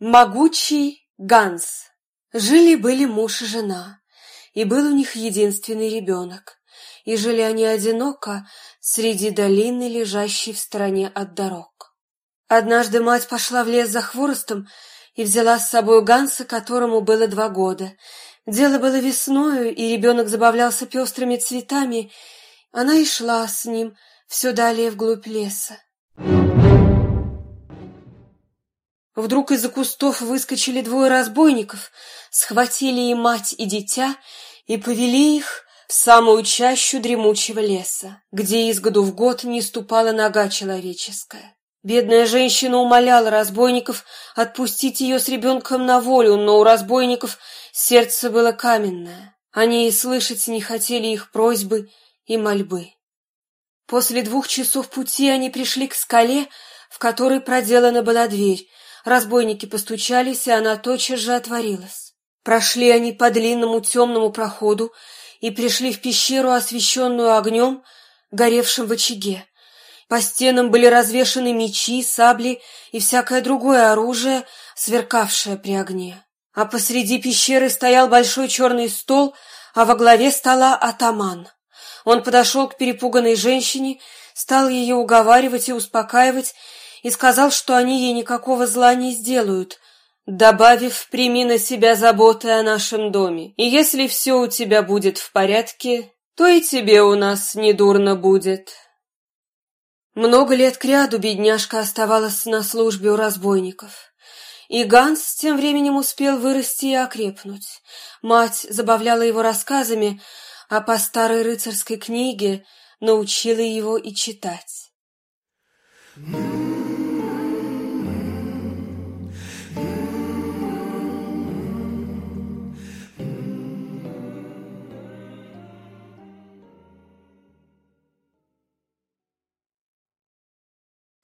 Могучий Ганс. Жили-были муж и жена, и был у них единственный ребенок, и жили они одиноко среди долины, лежащей в стороне от дорог. Однажды мать пошла в лес за хворостом и взяла с собой Ганса, которому было два года. Дело было весною, и ребенок забавлялся пестрыми цветами. Она и шла с ним все далее вглубь леса. Вдруг из-за кустов выскочили двое разбойников, схватили и мать, и дитя, и повели их в самую чащу дремучего леса, где из году в год не ступала нога человеческая. Бедная женщина умоляла разбойников отпустить ее с ребенком на волю, но у разбойников сердце было каменное. Они и слышать не хотели их просьбы и мольбы. После двух часов пути они пришли к скале, в которой проделана была дверь, Разбойники постучались, и она тотчас же отворилась. Прошли они по длинному темному проходу и пришли в пещеру, освещенную огнем, горевшим в очаге. По стенам были развешаны мечи, сабли и всякое другое оружие, сверкавшее при огне. А посреди пещеры стоял большой черный стол, а во главе стола атаман. Он подошел к перепуганной женщине, стал ее уговаривать и успокаивать, и сказал, что они ей никакого зла не сделают, добавив «прими на себя заботы о нашем доме, и если все у тебя будет в порядке, то и тебе у нас недурно будет». Много лет кряду бедняжка оставалась на службе у разбойников. И Ганс тем временем успел вырасти и окрепнуть. Мать забавляла его рассказами, а по старой рыцарской книге научила его и читать.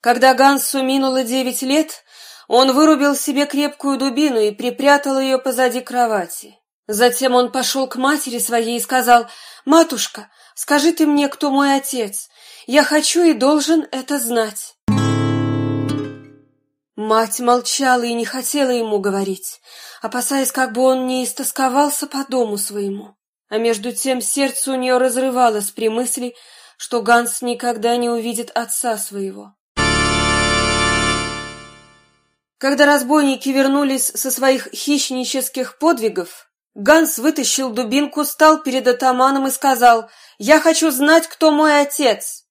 Когда Гансу минуло девять лет, он вырубил себе крепкую дубину и припрятал ее позади кровати. Затем он пошел к матери своей и сказал, «Матушка, скажи ты мне, кто мой отец. Я хочу и должен это знать». Мать молчала и не хотела ему говорить, опасаясь, как бы он не истосковался по дому своему. А между тем сердце у нее разрывалось при мысли, что Ганс никогда не увидит отца своего. Когда разбойники вернулись со своих хищнических подвигов, Ганс вытащил дубинку, стал перед атаманом и сказал, «Я хочу знать, кто мой отец.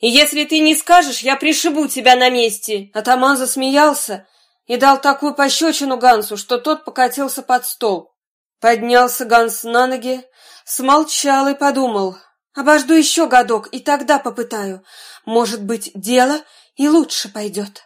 И если ты не скажешь, я пришибу тебя на месте». Атаман засмеялся и дал такую пощечину Гансу, что тот покатился под стол. Поднялся Ганс на ноги, смолчал и подумал, «Обожду еще годок, и тогда попытаю. Может быть, дело и лучше пойдет».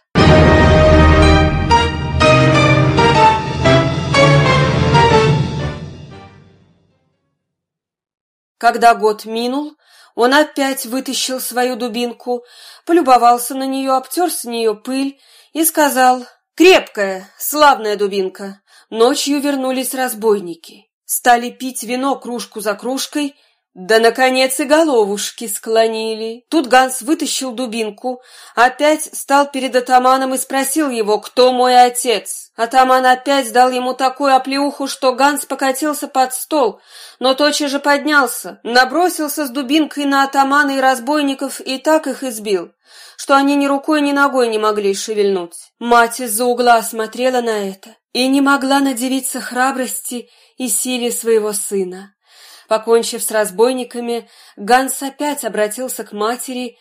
Когда год минул, он опять вытащил свою дубинку, полюбовался на нее, обтер с нее пыль и сказал «Крепкая, славная дубинка». Ночью вернулись разбойники. Стали пить вино кружку за кружкой да, наконец, и головушки склонили. Тут Ганс вытащил дубинку, опять стал перед атаманом и спросил его, кто мой отец. Атаман опять дал ему такую оплеуху, что Ганс покатился под стол, но тотчас же поднялся, набросился с дубинкой на атамана и разбойников и так их избил, что они ни рукой, ни ногой не могли шевельнуть. Мать из-за угла смотрела на это и не могла надевиться храбрости и силе своего сына. Покончив с разбойниками, Ганс опять обратился к матери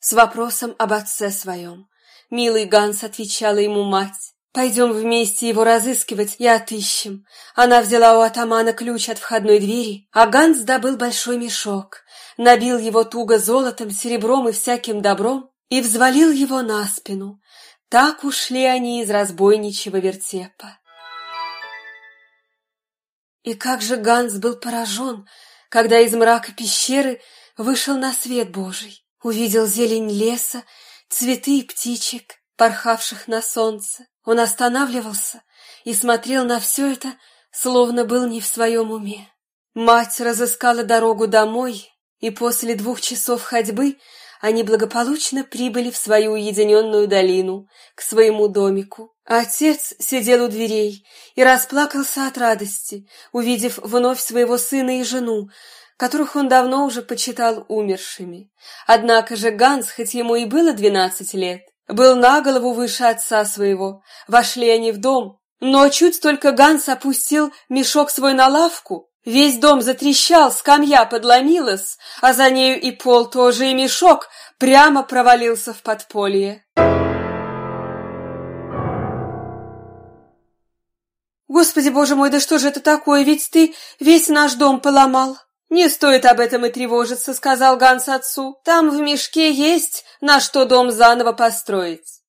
с вопросом об отце своем. Милый Ганс отвечала ему мать. «Пойдем вместе его разыскивать и отыщем». Она взяла у атамана ключ от входной двери, а Ганс добыл большой мешок, набил его туго золотом, серебром и всяким добром и взвалил его на спину. Так ушли они из разбойничьего вертепа. И как же Ганс был поражен, когда из мрака пещеры вышел на свет Божий, увидел зелень леса, цветы и птичек, порхавших на солнце. Он останавливался и смотрел на все это, словно был не в своем уме. Мать разыскала дорогу домой, и после двух часов ходьбы они благополучно прибыли в свою уединенную долину, к своему домику. Отец сидел у дверей и расплакался от радости, увидев вновь своего сына и жену, которых он давно уже почитал умершими. Однако же Ганс, хоть ему и было двенадцать лет, был на голову выше отца своего. Вошли они в дом, но чуть только Ганс опустил мешок свой на лавку, весь дом затрещал, скамья подломилась, а за нею и пол тоже, и мешок прямо провалился в подполье. «Господи, боже мой, да что же это такое? Ведь ты весь наш дом поломал!» «Не стоит об этом и тревожиться», — сказал Ганс отцу. «Там в мешке есть на что дом заново построить».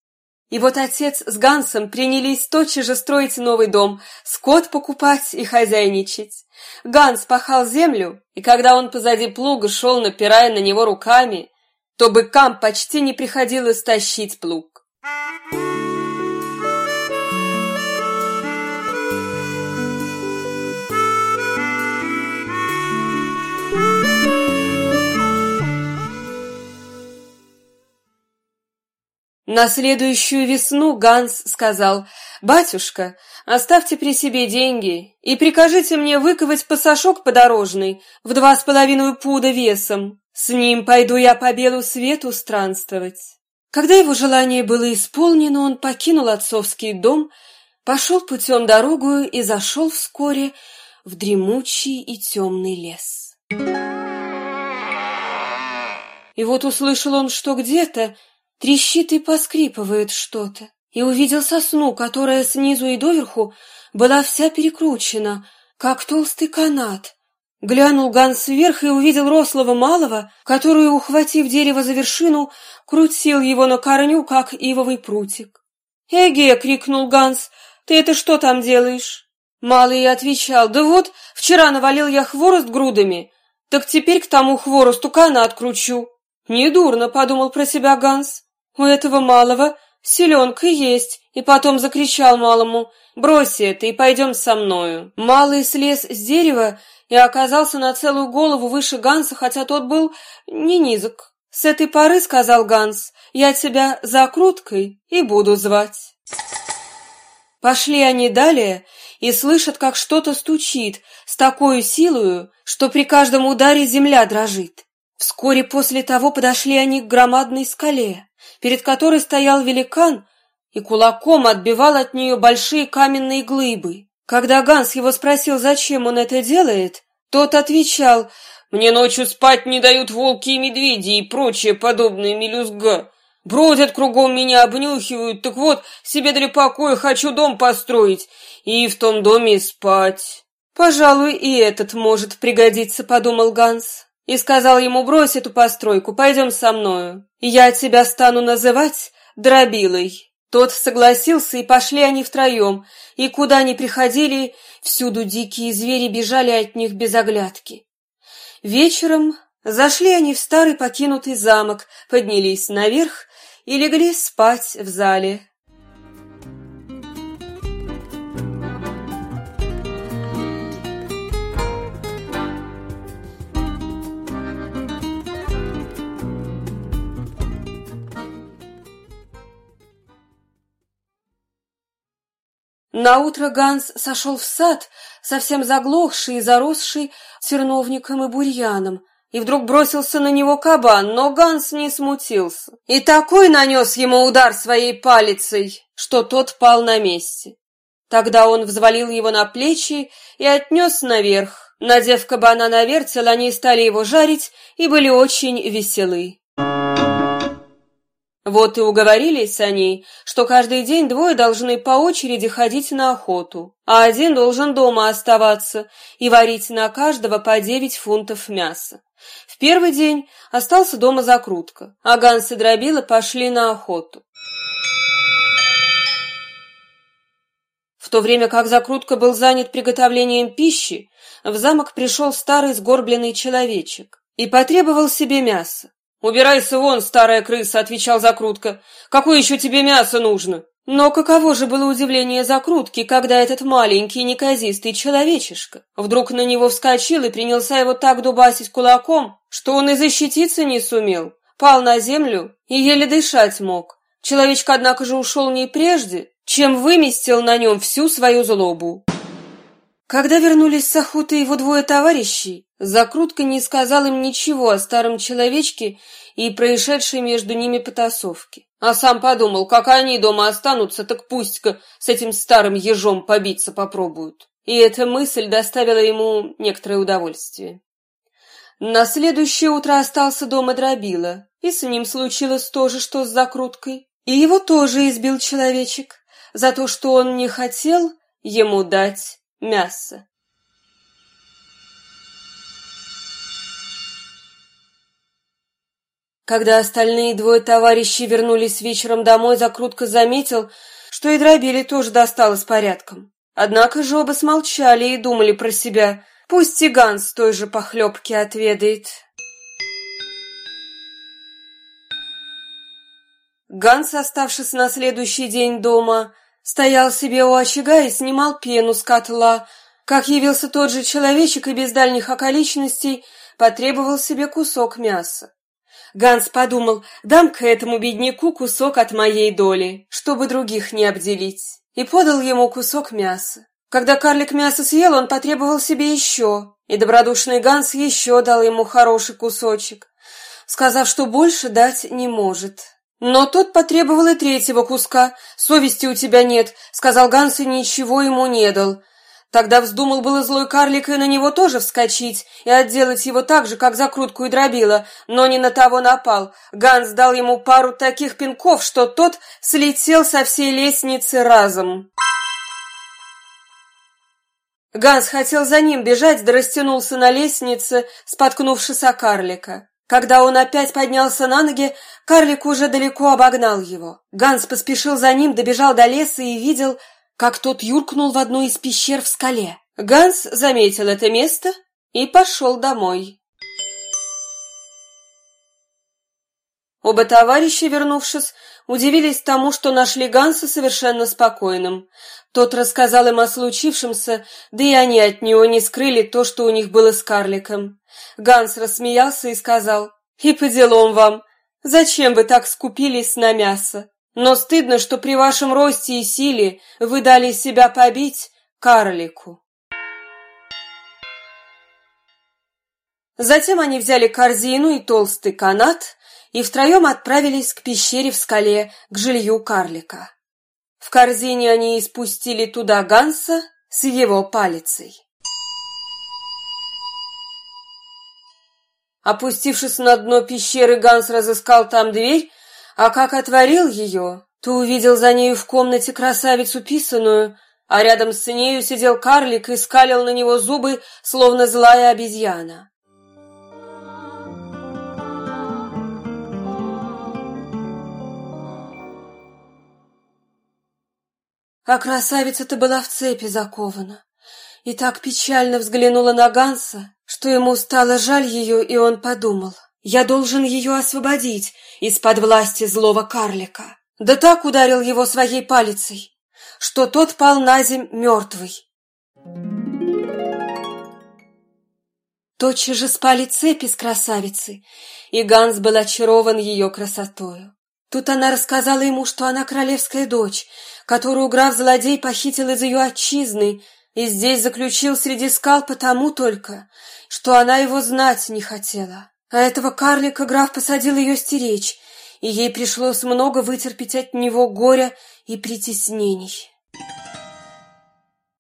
И вот отец с Гансом принялись тотчас же строить новый дом, скот покупать и хозяйничать. Ганс пахал землю, и когда он позади плуга шел, напирая на него руками, то быкам почти не приходилось тащить плуг. На следующую весну Ганс сказал, «Батюшка, оставьте при себе деньги и прикажите мне выковать пасашок подорожный в два с половиной пуда весом. С ним пойду я по белу свету странствовать». Когда его желание было исполнено, он покинул отцовский дом, пошел путем дорогу и зашел вскоре в дремучий и темный лес. И вот услышал он, что где-то Трещит и поскрипывает что-то. И увидел сосну, которая снизу и доверху была вся перекручена, как толстый канат. Глянул Ганс вверх и увидел рослого малого, который, ухватив дерево за вершину, крутил его на корню, как ивовый прутик. «Эге!» — крикнул Ганс. «Ты это что там делаешь?» Малый отвечал. «Да вот, вчера навалил я хворост грудами, так теперь к тому хворосту канат кручу». «Недурно», — подумал про себя Ганс. У этого малого селенка есть, и потом закричал малому «Брось это и пойдем со мною». Малый слез с дерева и оказался на целую голову выше Ганса, хотя тот был не низок. «С этой поры, — сказал Ганс, — я тебя закруткой и буду звать». Пошли они далее и слышат, как что-то стучит с такой силою, что при каждом ударе земля дрожит. Вскоре после того подошли они к громадной скале перед которой стоял великан и кулаком отбивал от нее большие каменные глыбы. Когда Ганс его спросил, зачем он это делает, тот отвечал, «Мне ночью спать не дают волки и медведи и прочие подобные мелюзга. Бродят кругом меня, обнюхивают, так вот, себе для покоя хочу дом построить и в том доме спать». «Пожалуй, и этот может пригодиться», — подумал Ганс и сказал ему, брось эту постройку, пойдем со мною. Я тебя стану называть Дробилой. Тот согласился, и пошли они втроем, и куда ни приходили, всюду дикие звери бежали от них без оглядки. Вечером зашли они в старый покинутый замок, поднялись наверх и легли спать в зале. Наутро Ганс сошел в сад, совсем заглохший и заросший терновником и бурьяном, и вдруг бросился на него кабан, но Ганс не смутился. И такой нанес ему удар своей палицей, что тот пал на месте. Тогда он взвалил его на плечи и отнес наверх. Надев кабана на вертел, они стали его жарить и были очень веселы. Вот и уговорились они, что каждый день двое должны по очереди ходить на охоту, а один должен дома оставаться и варить на каждого по девять фунтов мяса. В первый день остался дома закрутка, а Ганс и Дробила пошли на охоту. В то время как закрутка был занят приготовлением пищи, в замок пришел старый сгорбленный человечек и потребовал себе мяса. «Убирайся вон, старая крыса!» — отвечал Закрутка. «Какое еще тебе мясо нужно?» Но каково же было удивление Закрутки, когда этот маленький неказистый человечишка вдруг на него вскочил и принялся его так дубасить кулаком, что он и защититься не сумел, пал на землю и еле дышать мог. Человечка, однако же, ушел не прежде, чем выместил на нем всю свою злобу. Когда вернулись с охоты его двое товарищей, Закрутка не сказал им ничего о старом человечке и происшедшей между ними потасовке. А сам подумал, как они дома останутся, так пусть-ка с этим старым ежом побиться попробуют. И эта мысль доставила ему некоторое удовольствие. На следующее утро остался дома Дробила, и с ним случилось то же, что с закруткой. И его тоже избил человечек за то, что он не хотел ему дать мясо. Когда остальные двое товарищей вернулись вечером домой, Закрутка заметил, что и дробили тоже досталось порядком. Однако же оба смолчали и думали про себя, пусть и Ганс той же похлебки отведает. Ганс, оставшись на следующий день дома, Стоял себе у очага и снимал пену с котла. Как явился тот же человечек и без дальних околичностей потребовал себе кусок мяса. Ганс подумал, дам-ка этому бедняку кусок от моей доли, чтобы других не обделить, и подал ему кусок мяса. Когда карлик мясо съел, он потребовал себе еще, и добродушный Ганс еще дал ему хороший кусочек, сказав, что больше дать не может. Но тот потребовал и третьего куска. «Совести у тебя нет», — сказал Ганс и ничего ему не дал. Тогда вздумал было злой карлик и на него тоже вскочить и отделать его так же, как закрутку и дробила, но не на того напал. Ганс дал ему пару таких пинков, что тот слетел со всей лестницы разом. Ганс хотел за ним бежать, да растянулся на лестнице, споткнувшись о карлика. Когда он опять поднялся на ноги, карлик уже далеко обогнал его. Ганс поспешил за ним, добежал до леса и видел, как тот юркнул в одну из пещер в скале. Ганс заметил это место и пошел домой. Оба товарища, вернувшись, удивились тому, что нашли Ганса совершенно спокойным. Тот рассказал им о случившемся, да и они от него не скрыли то, что у них было с карликом. Ганс рассмеялся и сказал, «И по делам вам, зачем вы так скупились на мясо? Но стыдно, что при вашем росте и силе вы дали себя побить карлику». Затем они взяли корзину и толстый канат и втроем отправились к пещере в скале, к жилью карлика. В корзине они испустили туда Ганса с его палицей. Опустившись на дно пещеры, Ганс разыскал там дверь, а как отворил ее, то увидел за нею в комнате красавицу писаную, а рядом с нею сидел карлик и скалил на него зубы, словно злая обезьяна. А красавица-то была в цепи закована. И так печально взглянула на Ганса, что ему стало жаль ее, и он подумал, я должен ее освободить из-под власти злого карлика. Да так ударил его своей палицей, что тот пал на земь мертвый. Тотчас же спали цепи с красавицей, и Ганс был очарован ее красотою. Тут она рассказала ему, что она королевская дочь, которую граф-злодей похитил из ее отчизны и здесь заключил среди скал потому только, что она его знать не хотела. А этого карлика граф посадил ее стеречь, и ей пришлось много вытерпеть от него горя и притеснений.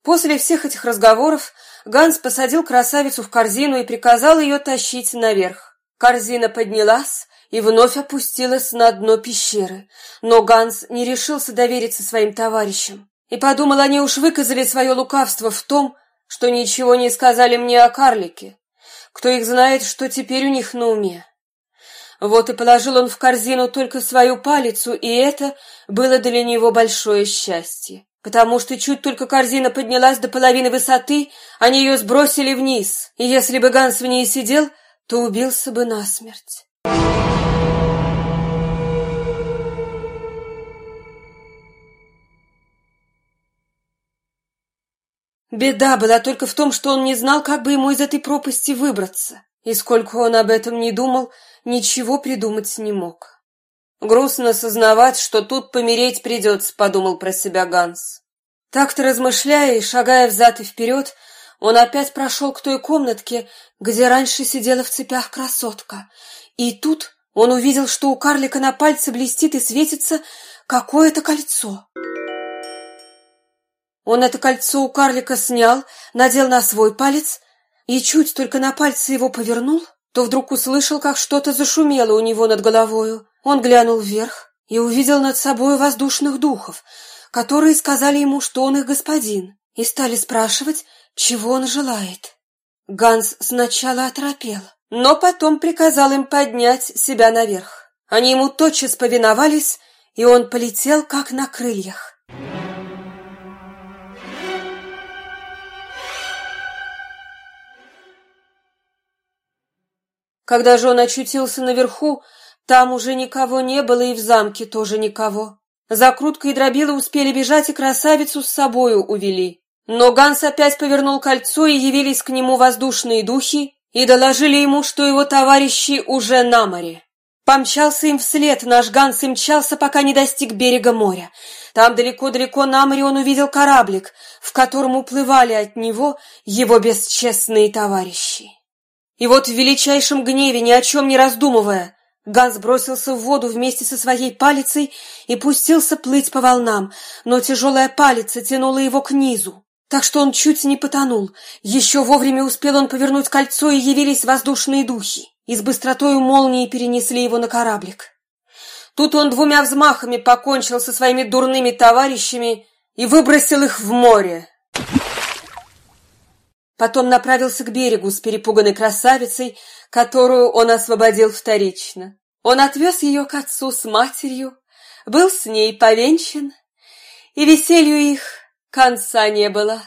После всех этих разговоров Ганс посадил красавицу в корзину и приказал ее тащить наверх. Корзина поднялась, и вновь опустилась на дно пещеры. Но Ганс не решился довериться своим товарищам. И подумал, они уж выказали свое лукавство в том, что ничего не сказали мне о карлике. Кто их знает, что теперь у них на уме. Вот и положил он в корзину только свою палицу, и это было для него большое счастье. Потому что чуть только корзина поднялась до половины высоты, они ее сбросили вниз, и если бы Ганс в ней сидел, то убился бы насмерть. Беда была только в том, что он не знал, как бы ему из этой пропасти выбраться, и сколько он об этом не думал, ничего придумать не мог. Грустно сознавать, что тут помереть придется, подумал про себя Ганс. Так-то размышляя и шагая взад и вперед, он опять прошел к той комнатке, где раньше сидела в цепях красотка. И тут он увидел, что у карлика на пальце блестит и светится какое-то кольцо. Он это кольцо у карлика снял, надел на свой палец и чуть только на пальце его повернул, то вдруг услышал, как что-то зашумело у него над головою. Он глянул вверх и увидел над собой воздушных духов, которые сказали ему, что он их господин, и стали спрашивать, чего он желает. Ганс сначала оторопел, но потом приказал им поднять себя наверх. Они ему тотчас повиновались, и он полетел, как на крыльях. Когда же он очутился наверху, там уже никого не было, и в замке тоже никого. Закрутка и дробила успели бежать, и красавицу с собою увели. Но Ганс опять повернул кольцо, и явились к нему воздушные духи, и доложили ему, что его товарищи уже на море. Помчался им вслед, наш Ганс и мчался, пока не достиг берега моря. Там далеко-далеко на море он увидел кораблик, в котором уплывали от него его бесчестные товарищи. И вот в величайшем гневе, ни о чем не раздумывая, Ганс бросился в воду вместе со своей палицей и пустился плыть по волнам, но тяжелая палица тянула его к низу, так что он чуть не потонул. Еще вовремя успел он повернуть кольцо, и явились воздушные духи, и с быстротою молнии перенесли его на кораблик. Тут он двумя взмахами покончил со своими дурными товарищами и выбросил их в море. Потом направился к берегу с перепуганной красавицей, которую он освободил вторично. Он отвез ее к отцу с матерью, был с ней повенчан, и веселью их конца не было.